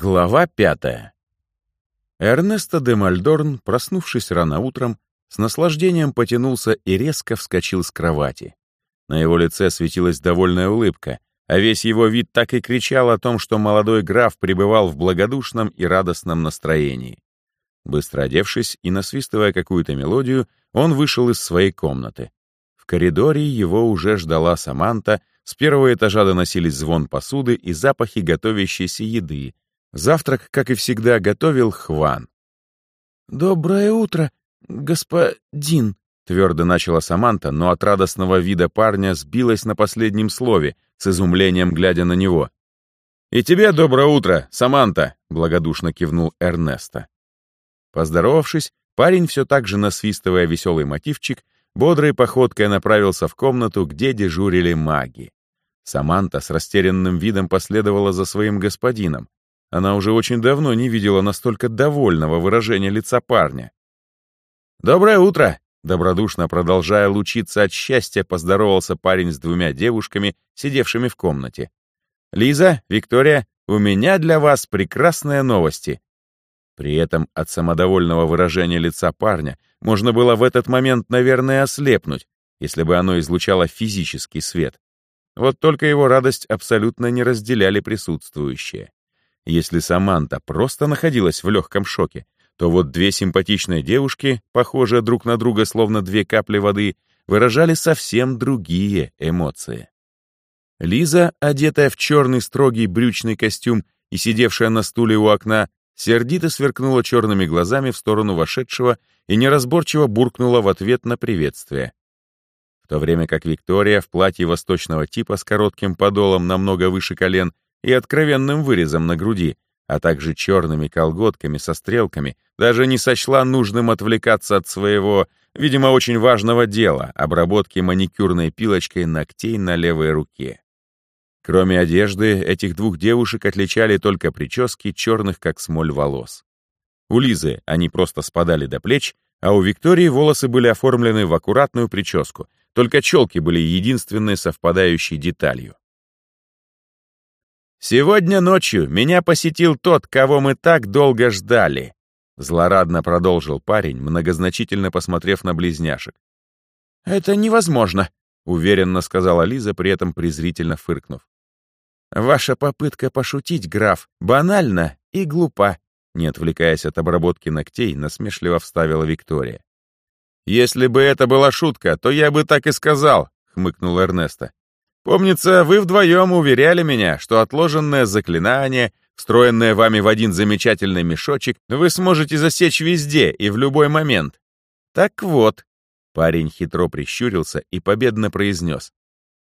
Глава пятая. Эрнесто де Мальдорн, проснувшись рано утром, с наслаждением потянулся и резко вскочил с кровати. На его лице светилась довольная улыбка, а весь его вид так и кричал о том, что молодой граф пребывал в благодушном и радостном настроении. Быстро одевшись и насвистывая какую-то мелодию, он вышел из своей комнаты. В коридоре его уже ждала Саманта, с первого этажа доносились звон посуды и запахи готовящейся еды, Завтрак, как и всегда, готовил Хван. «Доброе утро, господин», — твердо начала Саманта, но от радостного вида парня сбилась на последнем слове, с изумлением глядя на него. «И тебе доброе утро, Саманта», — благодушно кивнул Эрнесто. Поздоровавшись, парень, все так же насвистывая веселый мотивчик, бодрой походкой направился в комнату, где дежурили маги. Саманта с растерянным видом последовала за своим господином. Она уже очень давно не видела настолько довольного выражения лица парня. «Доброе утро!» Добродушно продолжая лучиться от счастья, поздоровался парень с двумя девушками, сидевшими в комнате. «Лиза, Виктория, у меня для вас прекрасные новости!» При этом от самодовольного выражения лица парня можно было в этот момент, наверное, ослепнуть, если бы оно излучало физический свет. Вот только его радость абсолютно не разделяли присутствующие. Если Саманта просто находилась в легком шоке, то вот две симпатичные девушки, похожие друг на друга словно две капли воды, выражали совсем другие эмоции. Лиза, одетая в черный строгий брючный костюм и сидевшая на стуле у окна, сердито сверкнула черными глазами в сторону вошедшего и неразборчиво буркнула в ответ на приветствие. В то время как Виктория в платье восточного типа с коротким подолом намного выше колен и откровенным вырезом на груди, а также черными колготками со стрелками, даже не сочла нужным отвлекаться от своего, видимо, очень важного дела — обработки маникюрной пилочкой ногтей на левой руке. Кроме одежды, этих двух девушек отличали только прически черных, как смоль, волос. У Лизы они просто спадали до плеч, а у Виктории волосы были оформлены в аккуратную прическу, только челки были единственной совпадающей деталью. «Сегодня ночью меня посетил тот, кого мы так долго ждали», злорадно продолжил парень, многозначительно посмотрев на близняшек. «Это невозможно», — уверенно сказала Лиза, при этом презрительно фыркнув. «Ваша попытка пошутить, граф, банальна и глупа», не отвлекаясь от обработки ногтей, насмешливо вставила Виктория. «Если бы это была шутка, то я бы так и сказал», — хмыкнул Эрнесто. Помнится, вы вдвоем уверяли меня, что отложенное заклинание, встроенное вами в один замечательный мешочек, вы сможете засечь везде и в любой момент. Так вот, парень хитро прищурился и победно произнес.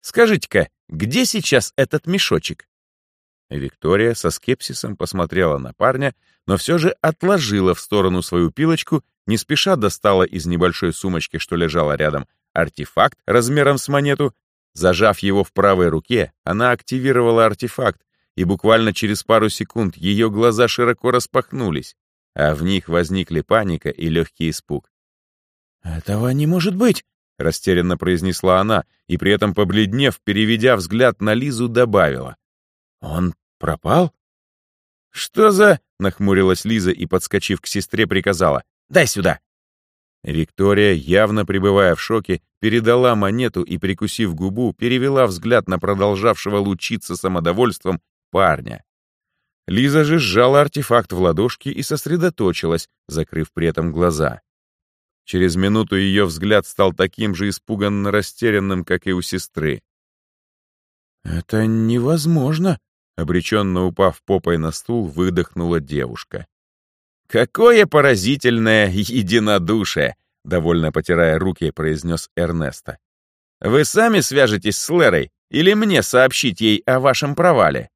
Скажите-ка, где сейчас этот мешочек? Виктория со скепсисом посмотрела на парня, но все же отложила в сторону свою пилочку, не спеша достала из небольшой сумочки, что лежала рядом, артефакт размером с монету Зажав его в правой руке, она активировала артефакт, и буквально через пару секунд ее глаза широко распахнулись, а в них возникли паника и легкий испуг. «Этого не может быть!» — растерянно произнесла она, и при этом, побледнев, переведя взгляд на Лизу, добавила. «Он пропал?» «Что за...» — нахмурилась Лиза и, подскочив к сестре, приказала. «Дай сюда!» Виктория, явно пребывая в шоке, передала монету и, прикусив губу, перевела взгляд на продолжавшего лучиться самодовольством парня. Лиза же сжала артефакт в ладошки и сосредоточилась, закрыв при этом глаза. Через минуту ее взгляд стал таким же испуганно растерянным, как и у сестры. «Это невозможно», — обреченно упав попой на стул, выдохнула девушка. «Какое поразительное единодушие!» — довольно потирая руки, произнес Эрнесто. «Вы сами свяжетесь с Лерой или мне сообщить ей о вашем провале?»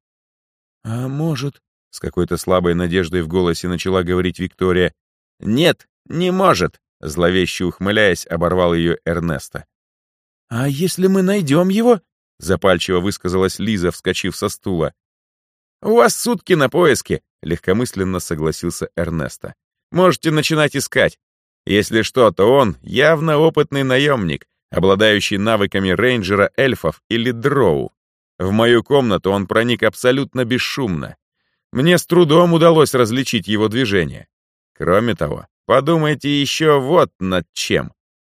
«А может...» — с какой-то слабой надеждой в голосе начала говорить Виктория. «Нет, не может!» — зловеще ухмыляясь, оборвал ее Эрнесто. «А если мы найдем его?» — запальчиво высказалась Лиза, вскочив со стула. «У вас сутки на поиски», — легкомысленно согласился Эрнесто. «Можете начинать искать. Если что, то он явно опытный наемник, обладающий навыками рейнджера эльфов или дроу. В мою комнату он проник абсолютно бесшумно. Мне с трудом удалось различить его движение. Кроме того, подумайте еще вот над чем.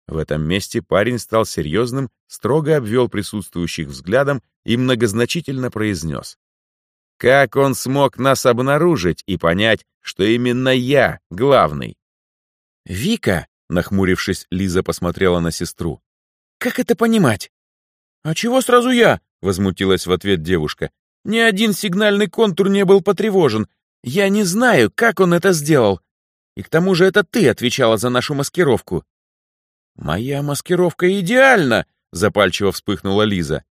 В этом месте парень стал серьезным, строго обвел присутствующих взглядом и многозначительно произнес. Как он смог нас обнаружить и понять, что именно я главный? «Вика», — нахмурившись, Лиза посмотрела на сестру. «Как это понимать?» «А чего сразу я?» — возмутилась в ответ девушка. «Ни один сигнальный контур не был потревожен. Я не знаю, как он это сделал. И к тому же это ты отвечала за нашу маскировку». «Моя маскировка идеальна!» — запальчиво вспыхнула Лиза.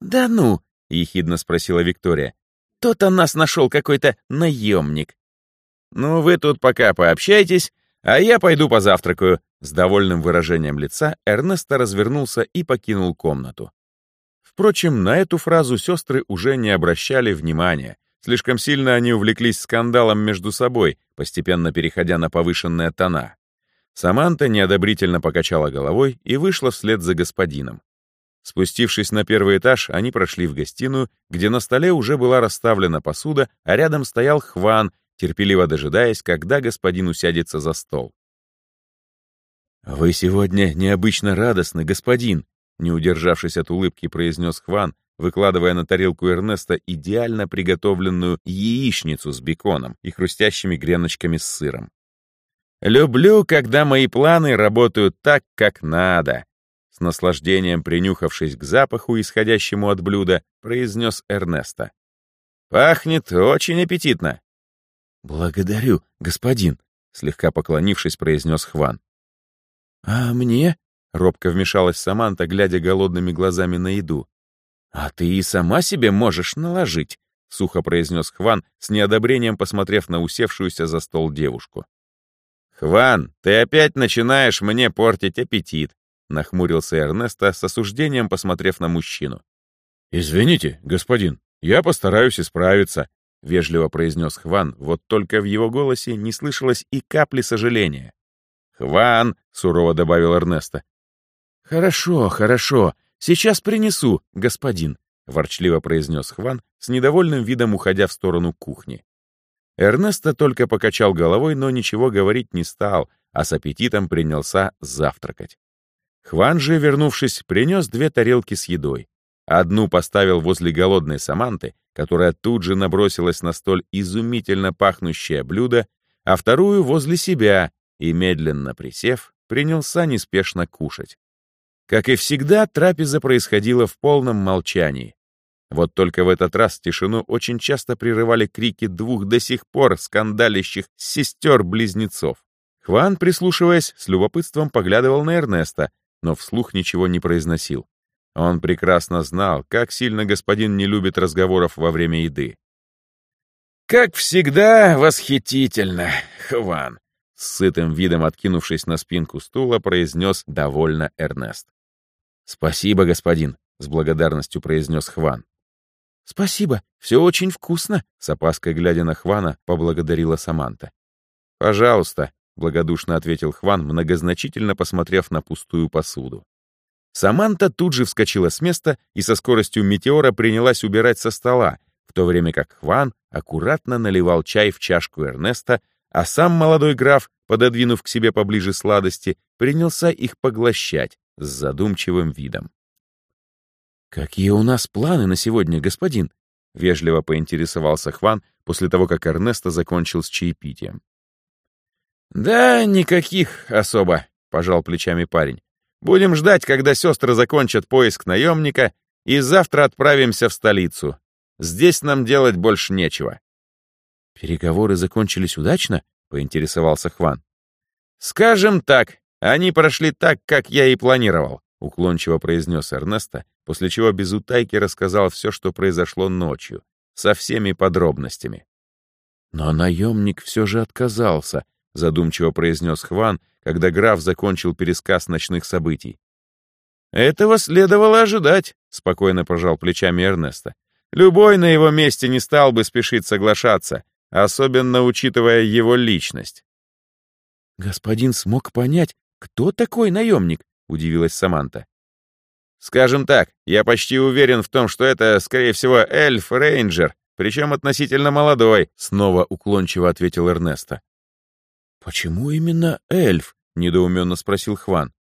«Да ну!» — ехидно спросила Виктория. «То-то нас нашел какой-то наемник». «Ну, вы тут пока пообщайтесь, а я пойду позавтракаю». С довольным выражением лица Эрнесто развернулся и покинул комнату. Впрочем, на эту фразу сестры уже не обращали внимания. Слишком сильно они увлеклись скандалом между собой, постепенно переходя на повышенные тона. Саманта неодобрительно покачала головой и вышла вслед за господином. Спустившись на первый этаж, они прошли в гостиную, где на столе уже была расставлена посуда, а рядом стоял Хван, терпеливо дожидаясь, когда господин усядется за стол. «Вы сегодня необычно радостны, господин», не удержавшись от улыбки, произнес Хван, выкладывая на тарелку Эрнеста идеально приготовленную яичницу с беконом и хрустящими греночками с сыром. Люблю, когда мои планы работают так, как надо. С наслаждением принюхавшись к запаху, исходящему от блюда, произнес Эрнеста. Пахнет очень аппетитно. Благодарю, господин, слегка поклонившись, произнес Хван. А мне? Робко вмешалась Саманта, глядя голодными глазами на еду. «А ты и сама себе можешь наложить», — сухо произнес Хван, с неодобрением посмотрев на усевшуюся за стол девушку. «Хван, ты опять начинаешь мне портить аппетит», — нахмурился Эрнесто с осуждением, посмотрев на мужчину. «Извините, господин, я постараюсь исправиться», — вежливо произнес Хван, вот только в его голосе не слышалось и капли сожаления. «Хван», — сурово добавил Эрнесто. «Хорошо, хорошо, сейчас принесу, господин», — ворчливо произнес Хван, с недовольным видом уходя в сторону кухни. Эрнесто только покачал головой, но ничего говорить не стал, а с аппетитом принялся завтракать. Хван же, вернувшись, принес две тарелки с едой. Одну поставил возле голодной Саманты, которая тут же набросилась на столь изумительно пахнущее блюдо, а вторую возле себя и, медленно присев, принялся неспешно кушать. Как и всегда, трапеза происходила в полном молчании. Вот только в этот раз тишину очень часто прерывали крики двух до сих пор скандалящих сестер-близнецов. Хван, прислушиваясь, с любопытством поглядывал на Эрнеста, но вслух ничего не произносил. Он прекрасно знал, как сильно господин не любит разговоров во время еды. «Как всегда, восхитительно, Хван!» С сытым видом откинувшись на спинку стула, произнес довольно Эрнест. «Спасибо, господин», — с благодарностью произнес Хван. «Спасибо, все очень вкусно», — с опаской глядя на Хвана, поблагодарила Саманта. «Пожалуйста», — благодушно ответил Хван, многозначительно посмотрев на пустую посуду. Саманта тут же вскочила с места и со скоростью метеора принялась убирать со стола, в то время как Хван аккуратно наливал чай в чашку Эрнеста, а сам молодой граф, пододвинув к себе поближе сладости, принялся их поглощать с задумчивым видом. «Какие у нас планы на сегодня, господин?» — вежливо поинтересовался Хван после того, как Эрнесто закончил с чаепитием. «Да никаких особо», — пожал плечами парень. «Будем ждать, когда сестры закончат поиск наемника, и завтра отправимся в столицу. Здесь нам делать больше нечего». «Переговоры закончились удачно?» — поинтересовался Хван. «Скажем так, они прошли так, как я и планировал», — уклончиво произнес Эрнесто, после чего без утайки рассказал все, что произошло ночью, со всеми подробностями. «Но наемник все же отказался», — задумчиво произнес Хван, когда граф закончил пересказ ночных событий. «Этого следовало ожидать», — спокойно пожал плечами Эрнеста. «Любой на его месте не стал бы спешить соглашаться, особенно учитывая его личность». «Господин смог понять, кто такой наемник?» — удивилась Саманта. Скажем так, я почти уверен в том, что это, скорее всего, эльф-рейнджер, причем относительно молодой», — снова уклончиво ответил Эрнесто. «Почему именно эльф?» — недоуменно спросил Хван.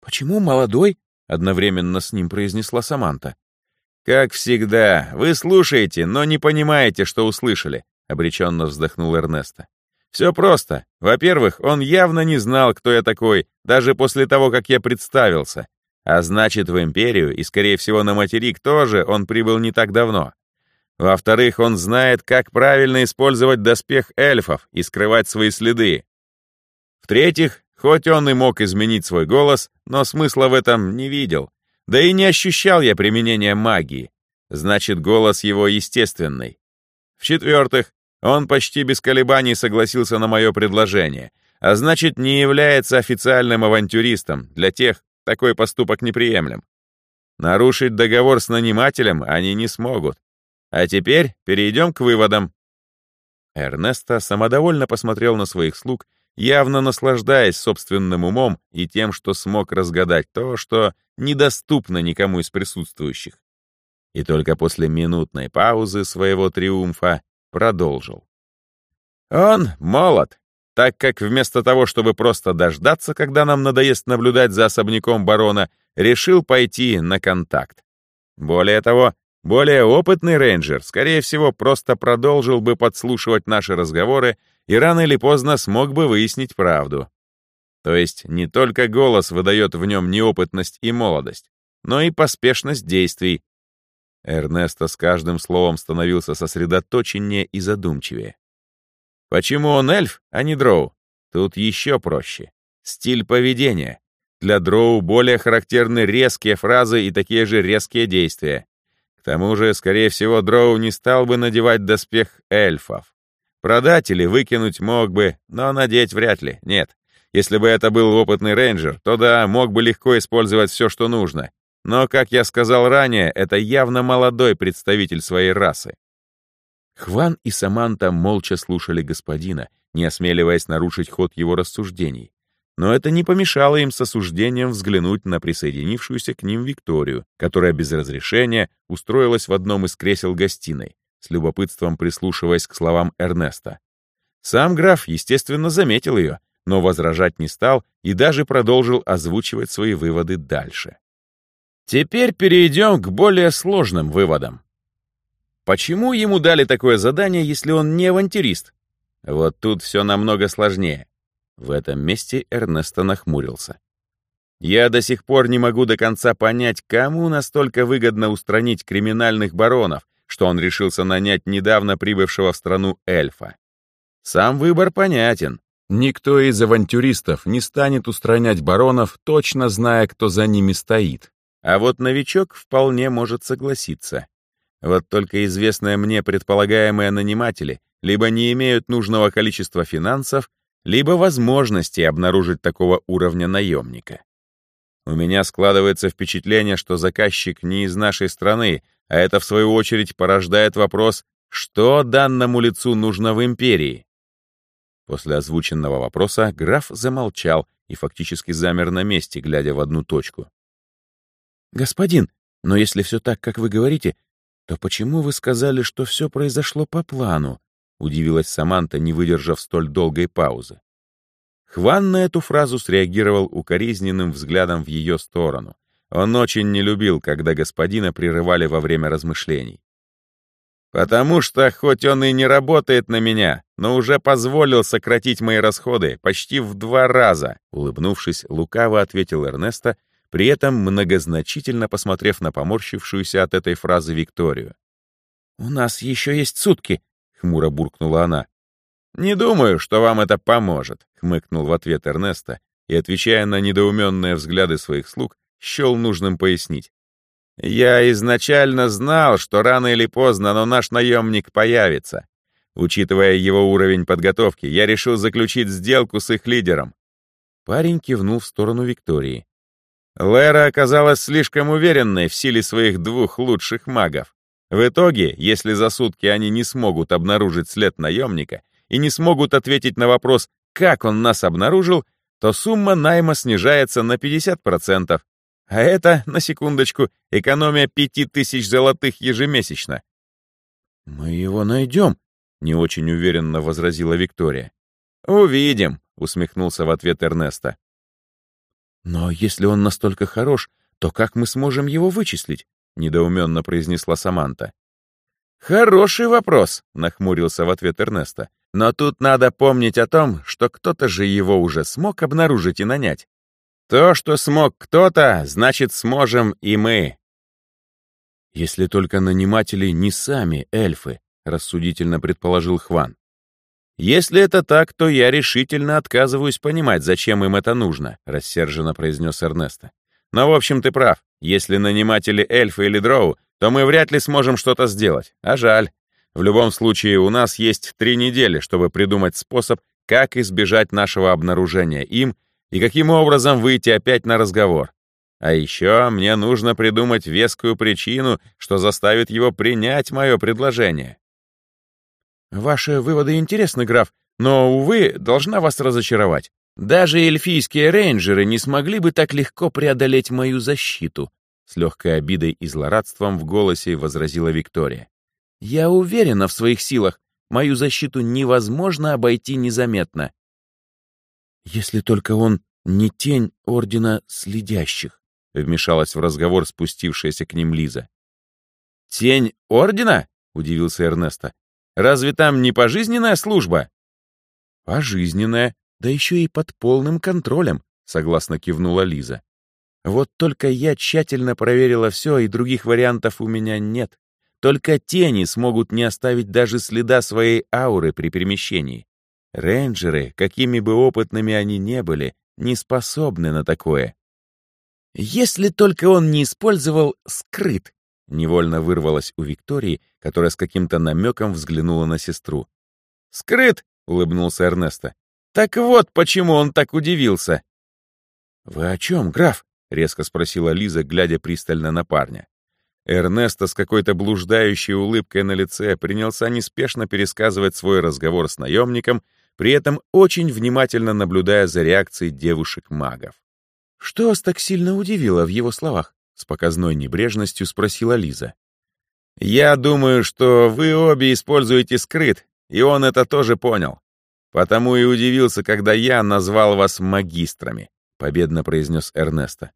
«Почему молодой?» — одновременно с ним произнесла Саманта. «Как всегда, вы слушаете, но не понимаете, что услышали», — обреченно вздохнул Эрнесто. «Все просто. Во-первых, он явно не знал, кто я такой, даже после того, как я представился. А значит, в Империю и, скорее всего, на материк тоже он прибыл не так давно. Во-вторых, он знает, как правильно использовать доспех эльфов и скрывать свои следы. В-третьих, хоть он и мог изменить свой голос, но смысла в этом не видел. Да и не ощущал я применения магии. Значит, голос его естественный. В-четвертых, он почти без колебаний согласился на мое предложение, а значит, не является официальным авантюристом. Для тех такой поступок неприемлем. Нарушить договор с нанимателем они не смогут. А теперь перейдем к выводам. Эрнесто самодовольно посмотрел на своих слуг явно наслаждаясь собственным умом и тем, что смог разгадать то, что недоступно никому из присутствующих. И только после минутной паузы своего триумфа продолжил. Он молод, так как вместо того, чтобы просто дождаться, когда нам надоест наблюдать за особняком барона, решил пойти на контакт. Более того, более опытный рейнджер, скорее всего, просто продолжил бы подслушивать наши разговоры и рано или поздно смог бы выяснить правду. То есть не только голос выдает в нем неопытность и молодость, но и поспешность действий. Эрнесто с каждым словом становился сосредоточеннее и задумчивее. Почему он эльф, а не дроу? Тут еще проще. Стиль поведения. Для дроу более характерны резкие фразы и такие же резкие действия. К тому же, скорее всего, дроу не стал бы надевать доспех эльфов. Продать или выкинуть мог бы, но надеть вряд ли, нет. Если бы это был опытный рейнджер, то да, мог бы легко использовать все, что нужно. Но, как я сказал ранее, это явно молодой представитель своей расы. Хван и Саманта молча слушали господина, не осмеливаясь нарушить ход его рассуждений. Но это не помешало им с осуждением взглянуть на присоединившуюся к ним Викторию, которая без разрешения устроилась в одном из кресел гостиной, с любопытством прислушиваясь к словам Эрнеста. Сам граф, естественно, заметил ее, но возражать не стал и даже продолжил озвучивать свои выводы дальше. Теперь перейдем к более сложным выводам. Почему ему дали такое задание, если он не авантюрист? Вот тут все намного сложнее. В этом месте Эрнесто нахмурился. Я до сих пор не могу до конца понять, кому настолько выгодно устранить криминальных баронов, что он решился нанять недавно прибывшего в страну эльфа. Сам выбор понятен. Никто из авантюристов не станет устранять баронов, точно зная, кто за ними стоит. А вот новичок вполне может согласиться. Вот только известные мне предполагаемые наниматели либо не имеют нужного количества финансов, либо возможности обнаружить такого уровня наемника. У меня складывается впечатление, что заказчик не из нашей страны, а это, в свою очередь, порождает вопрос, что данному лицу нужно в империи? После озвученного вопроса граф замолчал и фактически замер на месте, глядя в одну точку. «Господин, но если все так, как вы говорите, то почему вы сказали, что все произошло по плану?» — удивилась Саманта, не выдержав столь долгой паузы. Хван на эту фразу среагировал укоризненным взглядом в ее сторону. Он очень не любил, когда господина прерывали во время размышлений. «Потому что, хоть он и не работает на меня, но уже позволил сократить мои расходы почти в два раза», улыбнувшись, лукаво ответил Эрнесто, при этом многозначительно посмотрев на поморщившуюся от этой фразы Викторию. «У нас еще есть сутки», — хмуро буркнула она. «Не думаю, что вам это поможет», — хмыкнул в ответ Эрнесто и, отвечая на недоуменные взгляды своих слуг, счел нужным пояснить. «Я изначально знал, что рано или поздно, но наш наемник появится. Учитывая его уровень подготовки, я решил заключить сделку с их лидером». Парень кивнул в сторону Виктории. Лера оказалась слишком уверенной в силе своих двух лучших магов. В итоге, если за сутки они не смогут обнаружить след наемника и не смогут ответить на вопрос, как он нас обнаружил, то сумма найма снижается на 50%, а это, на секундочку, экономия пяти тысяч золотых ежемесячно. «Мы его найдем», — не очень уверенно возразила Виктория. «Увидим», — усмехнулся в ответ Эрнеста. «Но если он настолько хорош, то как мы сможем его вычислить?» — недоуменно произнесла Саманта. «Хороший вопрос», — нахмурился в ответ Эрнеста. «Но тут надо помнить о том, что кто-то же его уже смог обнаружить и нанять. То, что смог кто-то, значит, сможем и мы». «Если только наниматели не сами эльфы», — рассудительно предположил Хван. «Если это так, то я решительно отказываюсь понимать, зачем им это нужно», — рассерженно произнес Эрнесто. «Но, в общем, ты прав. Если наниматели эльфы или дроу, то мы вряд ли сможем что-то сделать. А жаль. В любом случае, у нас есть три недели, чтобы придумать способ, как избежать нашего обнаружения им и каким образом выйти опять на разговор. А еще мне нужно придумать вескую причину, что заставит его принять мое предложение. Ваши выводы интересны, граф, но, увы, должна вас разочаровать. Даже эльфийские рейнджеры не смогли бы так легко преодолеть мою защиту, с легкой обидой и злорадством в голосе возразила Виктория. Я уверена в своих силах. Мою защиту невозможно обойти незаметно. Если только он не тень Ордена Следящих, вмешалась в разговор спустившаяся к ним Лиза. «Тень Ордена?» — удивился Эрнесто. Разве там не пожизненная служба?» «Пожизненная, да еще и под полным контролем», — согласно кивнула Лиза. «Вот только я тщательно проверила все, и других вариантов у меня нет. Только тени смогут не оставить даже следа своей ауры при перемещении. Рейнджеры, какими бы опытными они не были, не способны на такое. Если только он не использовал скрыт, Невольно вырвалась у Виктории, которая с каким-то намеком взглянула на сестру. «Скрыт!» — улыбнулся Эрнесто. «Так вот, почему он так удивился!» «Вы о чем, граф?» — резко спросила Лиза, глядя пристально на парня. Эрнесто с какой-то блуждающей улыбкой на лице принялся неспешно пересказывать свой разговор с наемником, при этом очень внимательно наблюдая за реакцией девушек-магов. Что вас так сильно удивило в его словах? С показной небрежностью спросила Лиза. «Я думаю, что вы обе используете скрыт, и он это тоже понял. Потому и удивился, когда я назвал вас магистрами», — победно произнес Эрнесто.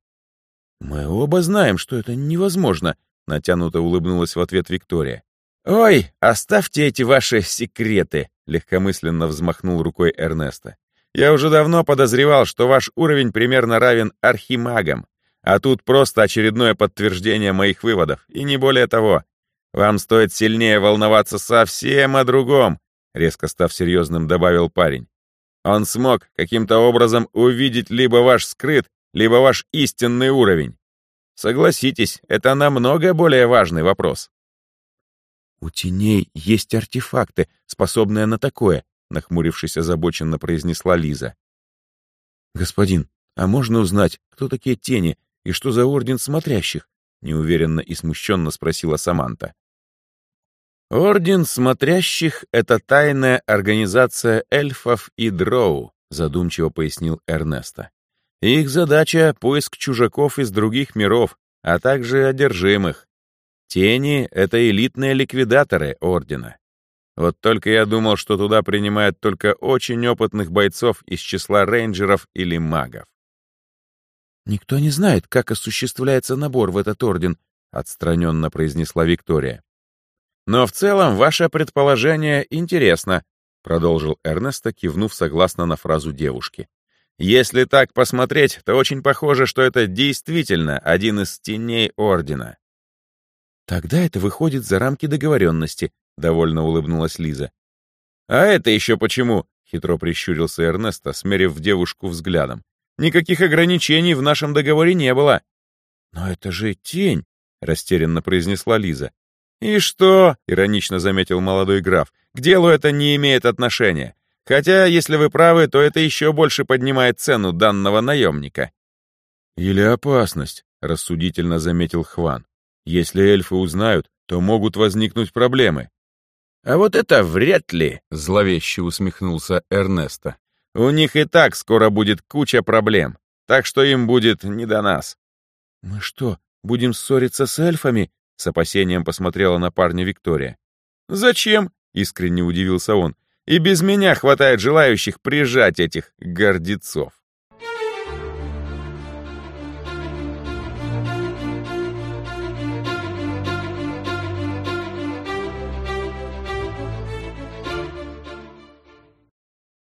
«Мы оба знаем, что это невозможно», — натянуто улыбнулась в ответ Виктория. «Ой, оставьте эти ваши секреты», — легкомысленно взмахнул рукой Эрнесто. «Я уже давно подозревал, что ваш уровень примерно равен архимагам. А тут просто очередное подтверждение моих выводов, и не более того. Вам стоит сильнее волноваться совсем о другом, резко став серьезным, добавил парень. Он смог каким-то образом увидеть либо ваш скрыт, либо ваш истинный уровень. Согласитесь, это намного более важный вопрос. «У теней есть артефакты, способные на такое», — нахмурившись озабоченно произнесла Лиза. «Господин, а можно узнать, кто такие тени и что за орден смотрящих?» — неуверенно и смущенно спросила Саманта. «Орден смотрящих — это тайная организация эльфов и дроу», — задумчиво пояснил Эрнесто. «Их задача — поиск чужаков из других миров, а также одержимых. Тени — это элитные ликвидаторы Ордена. Вот только я думал, что туда принимают только очень опытных бойцов из числа рейнджеров или магов. «Никто не знает, как осуществляется набор в этот орден», — отстраненно произнесла Виктория. «Но в целом ваше предположение интересно», — продолжил Эрнесто, кивнув согласно на фразу девушки. «Если так посмотреть, то очень похоже, что это действительно один из теней Ордена». «Тогда это выходит за рамки договоренности», — довольно улыбнулась Лиза. «А это еще почему?» — хитро прищурился Эрнесто, смерив девушку взглядом. Никаких ограничений в нашем договоре не было». «Но это же тень», — растерянно произнесла Лиза. «И что?» — иронично заметил молодой граф. «К делу это не имеет отношения. Хотя, если вы правы, то это еще больше поднимает цену данного наемника». «Или опасность», — рассудительно заметил Хван. «Если эльфы узнают, то могут возникнуть проблемы». «А вот это вряд ли», — зловеще усмехнулся Эрнесто. У них и так скоро будет куча проблем, так что им будет не до нас». «Мы что, будем ссориться с эльфами?» — с опасением посмотрела на парня Виктория. «Зачем?» — искренне удивился он. «И без меня хватает желающих прижать этих гордецов».